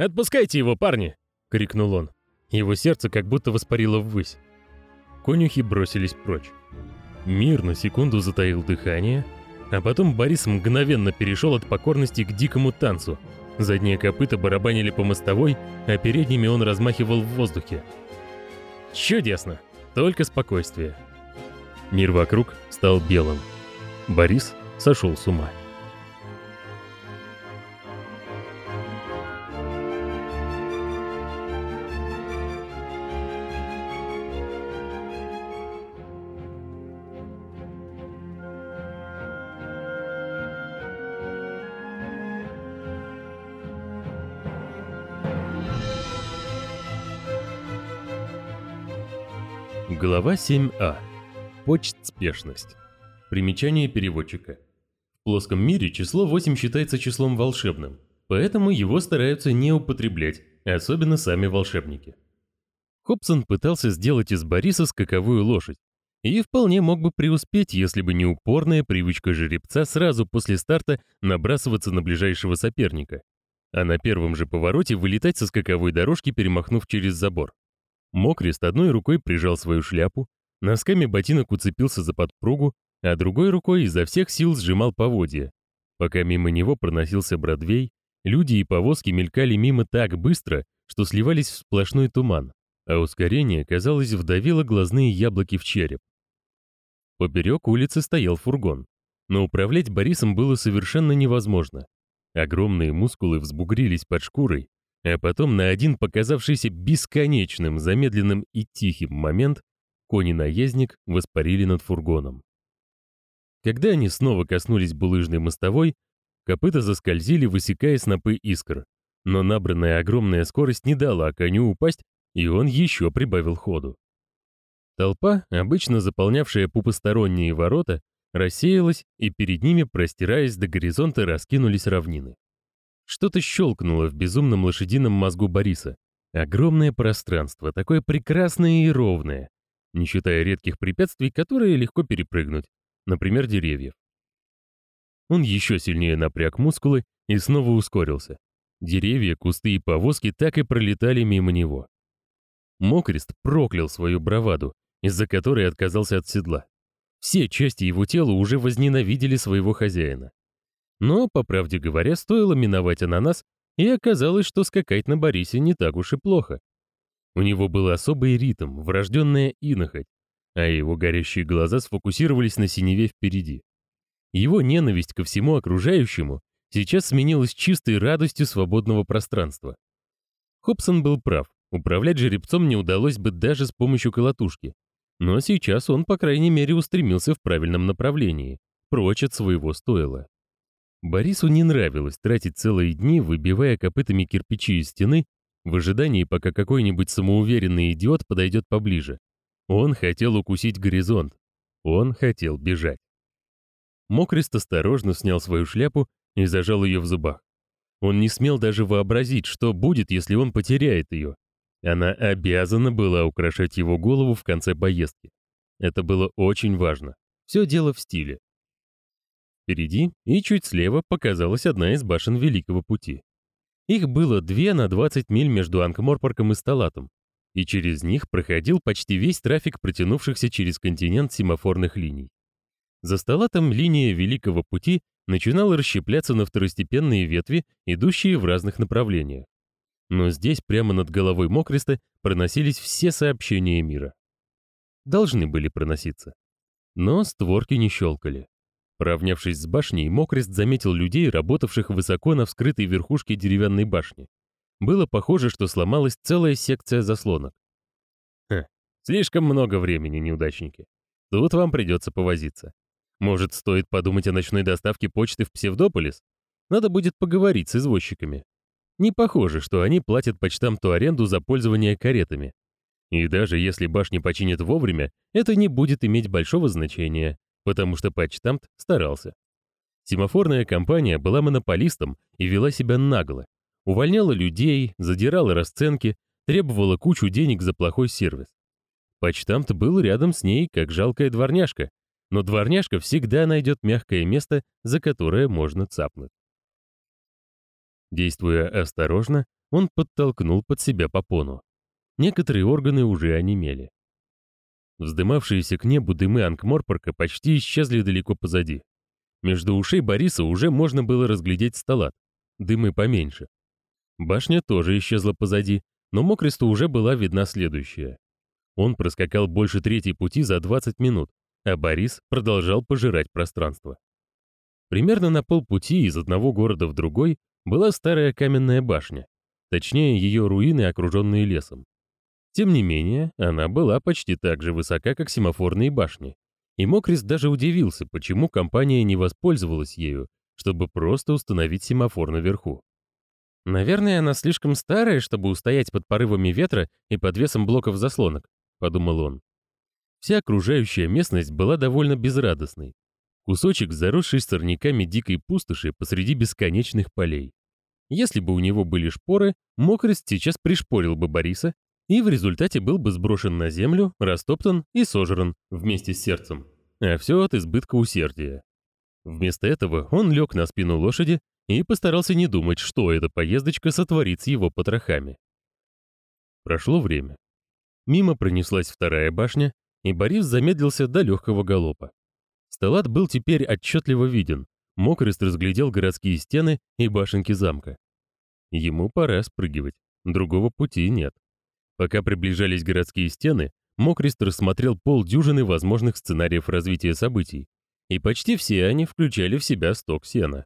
«Отпускайте его, парни!» — крикнул он. Его сердце как будто воспарило ввысь. Конюхи бросились прочь. Мир на секунду затаил дыхание, а потом Борис мгновенно перешел от покорности к дикому танцу. Задние копыта барабанили по мостовой, а передними он размахивал в воздухе. Чудесно! Только спокойствие. Мир вокруг стал белым. Борис сошел с ума. Глава 7а. Почтспешность. Примечание переводчика. В плоском мире число 8 считается числом волшебным, поэтому его стараются не употреблять, особенно сами волшебники. Хобсон пытался сделать из Бориса скаковую лошадь, и вполне мог бы преуспеть, если бы не упорная привычка жеребца сразу после старта набрасываться на ближайшего соперника, а на первом же повороте вылетать со скаковой дорожки, перемахнув через забор. Мокрест одной рукой прижал свою шляпу, носками ботинок уцепился за подпругу, а другой рукой изо всех сил сжимал поводья. Пока мимо него проносился Бродвей, люди и повозки мелькали мимо так быстро, что сливались в сплошной туман, а ускорение, казалось, вдавило глазные яблоки в череп. Поперек улицы стоял фургон, но управлять Борисом было совершенно невозможно. Огромные мускулы взбугрились под шкурой, а потом на один показавшийся бесконечным, замедленным и тихим момент кони-наездник воспарили над фургоном. Когда они снова коснулись булыжной мостовой, копыта заскользили, высекая снопы искр, но набранная огромная скорость не дала коню упасть, и он еще прибавил ходу. Толпа, обычно заполнявшая пупосторонние ворота, рассеялась, и перед ними, простираясь до горизонта, раскинулись равнины. Что-то щелкнуло в безумном лошадином мозгу Бориса. Огромное пространство, такое прекрасное и ровное, не считая редких препятствий, которые легко перепрыгнуть, например, деревьев. Он еще сильнее напряг мускулы и снова ускорился. Деревья, кусты и повозки так и пролетали мимо него. Мокрест проклял свою браваду, из-за которой отказался от седла. Все части его тела уже возненавидели своего хозяина. Но, по правде говоря, стоило миновать ананас, и оказалось, что скакать на Борисе не так уж и плохо. У него был особый ритм, врожденная инохоть, а его горящие глаза сфокусировались на синеве впереди. Его ненависть ко всему окружающему сейчас сменилась чистой радостью свободного пространства. Хобсон был прав, управлять жеребцом не удалось бы даже с помощью колотушки. Но сейчас он, по крайней мере, устремился в правильном направлении, прочь от своего стойла. Борису не нравилось тратить целые дни, выбивая копытами кирпичи из стены, в ожидании, пока какой-нибудь самоуверенный идиот подойдет поближе. Он хотел укусить горизонт. Он хотел бежать. Мокрест осторожно снял свою шляпу и зажал ее в зубах. Он не смел даже вообразить, что будет, если он потеряет ее. Она обязана была украшать его голову в конце поездки. Это было очень важно. Все дело в стиле. Впереди и чуть слева показалась одна из башен Великого Пути. Их было две на 20 миль между Анкморпорком и Сталатом, и через них проходил почти весь трафик протянувшихся через континент семафорных линий. За Сталатом линия Великого Пути начинала расщепляться на второстепенные ветви, идущие в разных направлениях. Но здесь, прямо над головой Мокреста, проносились все сообщения мира. Должны были проноситься. Но створки не щелкали. Поравнявшись с башней, Мокрест заметил людей, работавших высоко на вскрытой верхушке деревянной башни. Было похоже, что сломалась целая секция заслонок. Ха, слишком много времени, неудачники. Тут вам придется повозиться. Может, стоит подумать о ночной доставке почты в Псевдополис? Надо будет поговорить с извозчиками. Не похоже, что они платят почтамту аренду за пользование каретами. И даже если башни починят вовремя, это не будет иметь большого значения потому что почтамт старался. Семафорная компания была монополистом и вела себя нагло. Увольняла людей, задирала расценки, требовала кучу денег за плохой сервис. Почтамт был рядом с ней, как жалкая дворняжка, но дворняжка всегда найдет мягкое место, за которое можно цапнуть. Действуя осторожно, Он подтолкнул под себя попону. Некоторые органы уже онемели. Вздымавшиеся к небу дымы Анкморпорка почти исчезли далеко позади. Между ушей Бориса уже можно было разглядеть сталат, дымы поменьше. Башня тоже исчезла позади, но Мокресту уже была видна следующая. Он проскакал больше третьей пути за 20 минут, а Борис продолжал пожирать пространство. Примерно на полпути из одного города в другой была старая каменная башня, точнее ее руины, окруженные лесом. Тем не менее, она была почти так же высока, как семафорные башни, и Мокрис даже удивился, почему компания не воспользовалась ею, чтобы просто установить семафор наверху. «Наверное, она слишком старая, чтобы устоять под порывами ветра и под весом блоков заслонок», — подумал он. Вся окружающая местность была довольно безрадостной. Кусочек, заросший сорняками дикой пустоши посреди бесконечных полей. Если бы у него были шпоры, Мокрест сейчас пришпорил бы Бориса и в результате был бы сброшен на землю, растоптан и сожран вместе с сердцем. А все от избытка усердия. Вместо этого он лег на спину лошади и постарался не думать, что эта поездочка сотворит с его потрохами. Прошло время. Мимо пронеслась вторая башня, и Борис замедлился до легкого галопа. Стеллат был теперь отчетливо виден. Мокрест разглядел городские стены и башенки замка. Ему пора спрыгивать, другого пути нет. Пока приближались городские стены, Мокрест рассмотрел полдюжины возможных сценариев развития событий, и почти все они включали в себя сток сена.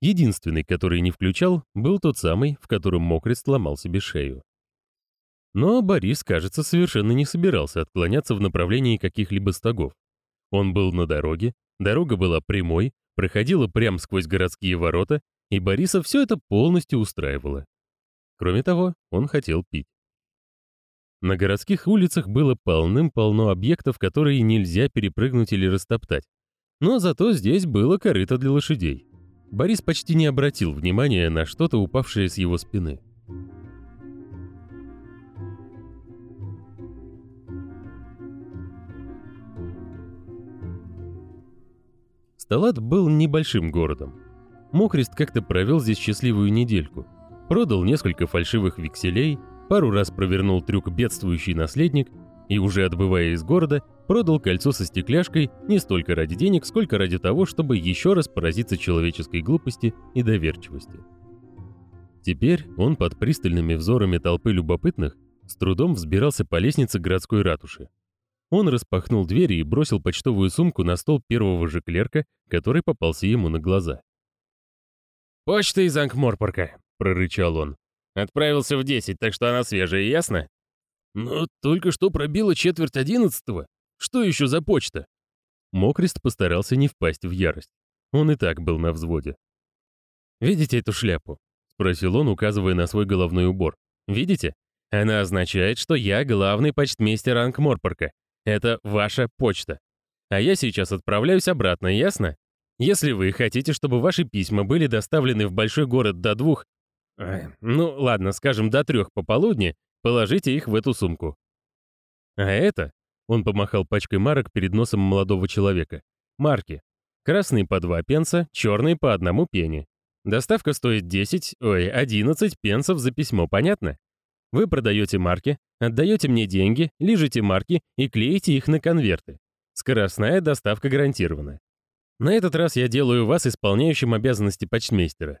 Единственный, который не включал, был тот самый, в котором Мокрест ломал себе шею. Но Борис, кажется, совершенно не собирался отклоняться в направлении каких-либо стогов. Он был на дороге, дорога была прямой, проходила прямо сквозь городские ворота, и Бориса все это полностью устраивало. Кроме того, он хотел пить. На городских улицах было полным-полно объектов, которые нельзя перепрыгнуть или растоптать. Но зато здесь было корыто для лошадей. Борис почти не обратил внимания на что-то упавшее с его спины. Сталат был небольшим городом. Мокрест как-то провел здесь счастливую недельку. Продал несколько фальшивых векселей, пару раз провернул трюк бедствующий наследник и, уже отбывая из города, продал кольцо со стекляшкой не столько ради денег, сколько ради того, чтобы еще раз поразиться человеческой глупости и доверчивости. Теперь он под пристальными взорами толпы любопытных с трудом взбирался по лестнице городской ратуши. Он распахнул двери и бросил почтовую сумку на стол первого же клерка, который попался ему на глаза. «Почта из Анкморпорка», — прорычал он. «Отправился в десять, так что она свежая, ясно?» «Но только что пробило четверть одиннадцатого. Что еще за почта?» Мокрест постарался не впасть в ярость. Он и так был на взводе. «Видите эту шляпу?» — спросил он, указывая на свой головной убор. «Видите? Она означает, что я главный почтмейстер Анкморпорка, это ваша почта. А я сейчас отправляюсь обратно, ясно? Если вы хотите, чтобы ваши письма были доставлены в большой город до двух... ну, ладно, скажем, до трех пополудни, положите их в эту сумку. А это... Он помахал пачкой марок перед носом молодого человека. Марки. Красные по два пенса, черные по одному пенни. Доставка стоит 10, ой, 11 пенсов за письмо, понятно? Вы продаете марки, отдаете мне деньги, лижете марки и клеите их на конверты. Скоростная доставка гарантирована. На этот раз я делаю вас исполняющим обязанности почтмейстера.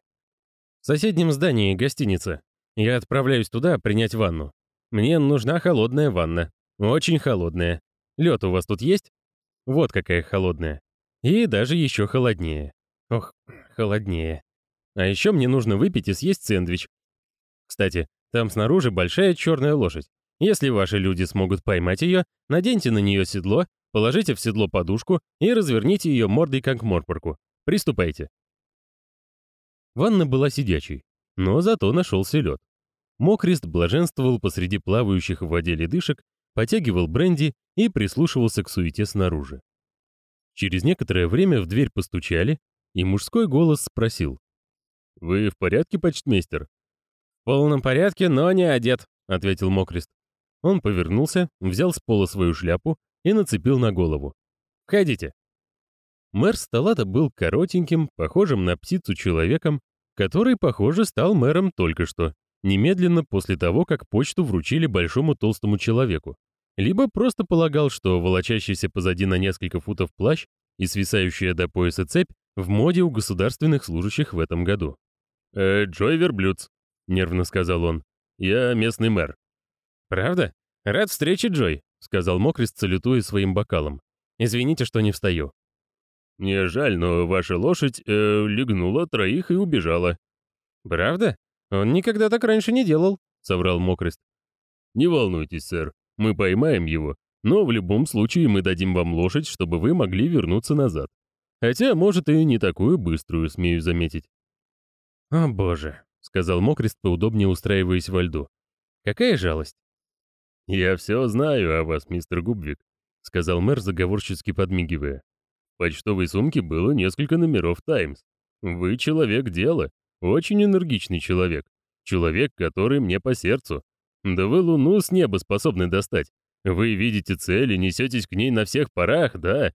Соседнем здании гостиница. Я отправляюсь туда принять ванну. Мне нужна холодная ванна. Очень холодная. Лед у вас тут есть? Вот какая холодная. И даже еще холоднее. Ох, холоднее. А еще мне нужно выпить и съесть сэндвич. Кстати, там снаружи большая черная лошадь. Если ваши люди смогут поймать ее, наденьте на нее седло, положите в седло подушку и разверните ее мордой как морпорку. Приступайте. Ванна была сидячей, но зато нашелся лед. Мокрест блаженствовал посреди плавающих в воде ледышек, потягивал бренди и прислушивался к суете снаружи. Через некоторое время в дверь постучали, и мужской голос спросил. «Вы в порядке, почтмейстер?» «В полном порядке, но не одет», — ответил Мокрест. Он повернулся, взял с пола свою шляпу и нацепил на голову. «Входите». Мэр Сталата был коротеньким, похожим на птицу человеком, который, похоже, стал мэром только что, немедленно после того, как почту вручили большому толстому человеку, либо просто полагал, что волочащийся позади на несколько футов плащ и свисающая до пояса цепь в моде у государственных служащих в этом году. «Э, «Джой Верблюдс», — нервно сказал он. «Я местный мэр». «Правда? Рад встрече, Джой», — сказал Мокрист, салютуя своим бокалом. «Извините, что не встаю». «Мне жаль, но ваша лошадь э, легнула троих и убежала». «Правда? Он никогда так раньше не делал», — соврал Мокрист. «Не волнуйтесь, сэр, мы поймаем его, но в любом случае мы дадим вам лошадь, чтобы вы могли вернуться назад. Хотя, может, и не такую быструю, смею заметить». «О боже», — сказал Мокрест, поудобнее устраиваясь во льду. «Какая жалость». «Я все знаю о вас, мистер Губвик», — сказал мэр, заговорчески подмигивая. Почтовой сумке было несколько номеров «Таймс». Вы человек дела, очень энергичный человек, человек, который мне по сердцу, да вы луну с неба способны достать. Вы видите цель и несетесь к ней на всех парах, да?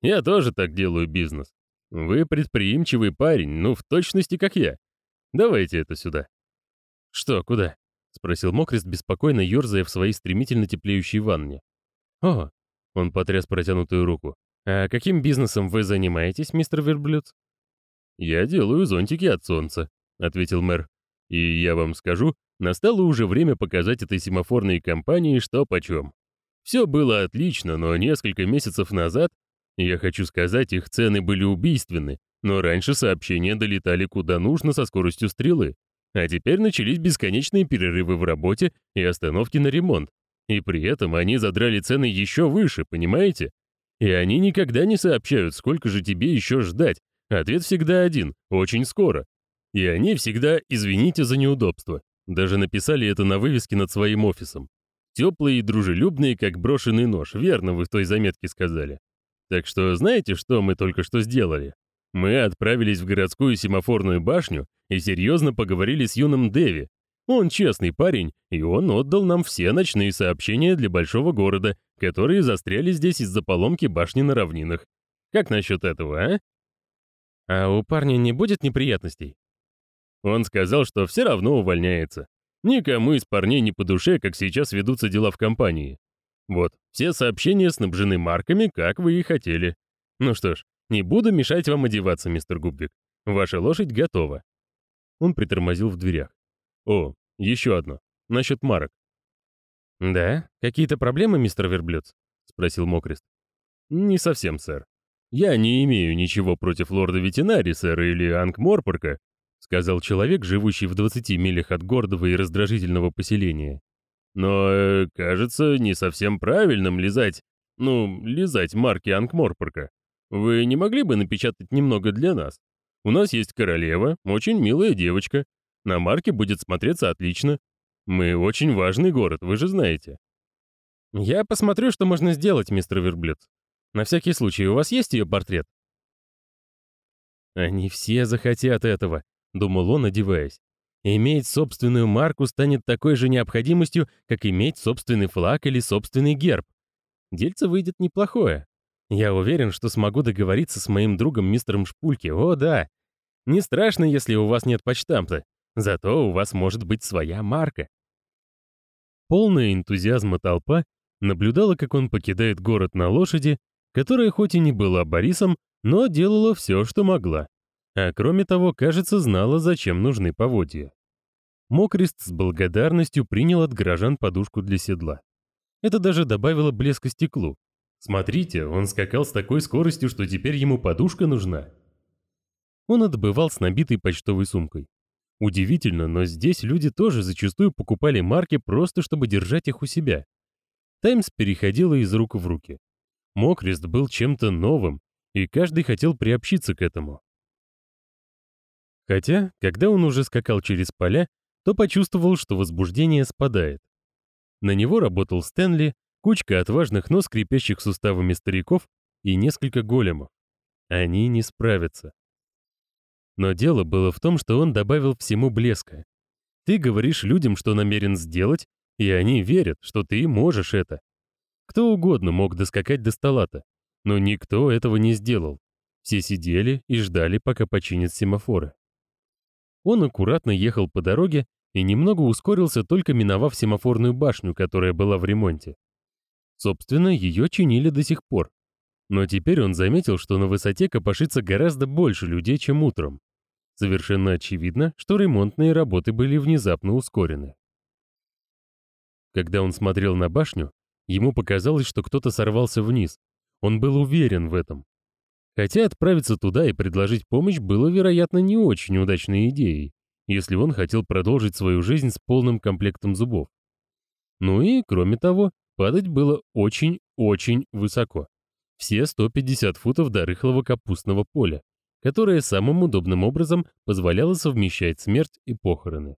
Я тоже так делаю бизнес. Вы предприимчивый парень, ну, в точности, как я. Давайте это сюда». «Что, куда?» — спросил Мокрест, беспокойно ерзая в своей стремительно теплеющей ванне. «О!» — он потряс протянутую руку. «А каким бизнесом вы занимаетесь, мистер Верблюд?» «Я делаю зонтики от солнца», — ответил мэр. «И я вам скажу, Настало уже время показать этой семафорной компании, что почем. Все было отлично, но несколько месяцев назад, я хочу сказать, их цены были убийственны, но раньше сообщения долетали куда нужно со скоростью стрелы. А теперь начались бесконечные перерывы в работе и остановки на ремонт. И при этом они задрали цены еще выше, понимаете? И они никогда не сообщают, сколько же тебе еще ждать. Ответ всегда один – очень скоро. И они всегда «извините за неудобство». Даже написали это на вывеске над своим офисом. Теплые и дружелюбные, как брошенный нож, верно вы в той заметке сказали. Так что знаете, что мы только что сделали? Мы отправились в городскую семафорную башню и серьезно поговорили с юным Дэви. Он честный парень, и он отдал нам все ночные сообщения для большого города, которые застряли здесь из-за поломки башни на равнинах. Как насчет этого, а? А у парня не будет неприятностей? Он сказал, что все равно увольняется. Никому из парней не по душе, как сейчас ведутся дела в компании. Вот, все сообщения снабжены марками, как вы и хотели. Ну что ж, не буду мешать вам одеваться, мистер Губвик. Ваша лошадь готова. Он притормозил в дверях. О, еще одно. Насчет марок. Да? Какие-то проблемы, мистер Верблюд? Спросил Мокрест. Не совсем, сэр. Я не имею ничего против лорда Ветенари, сэр, или Анкморпорка, сказал человек, живущий в 20 милях от гордого и раздражительного поселения. Но, э, кажется, не совсем правильным лизать, ну, лизать марки Анкморпорка. Вы не могли бы напечатать немного для нас? У нас есть королева, очень милая девочка. На марке будет смотреться отлично. Мы очень важный город, вы же знаете. Я посмотрю, что можно сделать, мистер Верблюд. На всякий случай, у вас есть ее портрет? Они все захотят этого, — думал он, одеваясь. Иметь собственную марку станет такой же необходимостью, как иметь собственный флаг или собственный герб. Дельце выйдет неплохое. Я уверен, что смогу договориться с моим другом мистером Шпульки. О, да. Не страшно, если у вас нет почтамта. Зато у вас может быть своя марка. Полная энтузиазма толпа наблюдала, как он покидает город на лошади, которая хоть и не была Борисом, но делала все, что могла. А кроме того, кажется, знала, зачем нужны поводья. Мокрист с благодарностью принял от горожан подушку для седла. Это даже добавило блеска стеклу. Смотрите, он скакал с такой скоростью, что теперь ему подушка нужна. Он отбывал с набитой почтовой сумкой. Удивительно, но здесь люди тоже зачастую покупали марки просто, чтобы держать их у себя. Таймс переходила из рук в руки. Мокрест был чем-то новым, и каждый хотел приобщиться к этому. Хотя, когда он уже скакал через поля, то почувствовал, что возбуждение спадает. На него работал Стэнли, кучка отважных, но скрипящих суставами стариков и несколько големов. Они не справятся. Но дело было в том, что он добавил всему блеска. Ты говоришь людям, что намерен сделать, и они верят, что ты можешь это. Кто угодно мог доскакать до стола-то, но никто этого не сделал. Все сидели и ждали, пока починят семафоры. Он аккуратно ехал по дороге и немного ускорился, только миновав семафорную башню, которая была в ремонте. Собственно, ее чинили до сих пор. Но теперь он заметил, что на высоте копошится гораздо больше людей, чем утром. Совершенно очевидно, что ремонтные работы были внезапно ускорены. Когда он смотрел на башню, ему показалось, что кто-то сорвался вниз. Он был уверен в этом. Хотя отправиться туда и предложить помощь было, вероятно, не очень удачной идеей, если он хотел продолжить свою жизнь с полным комплектом зубов. Ну и, кроме того, падать было очень-очень высоко. Все 150 футов до рыхлого капустного поля, которое самым удобным образом позволяло совмещать смерть и похороны.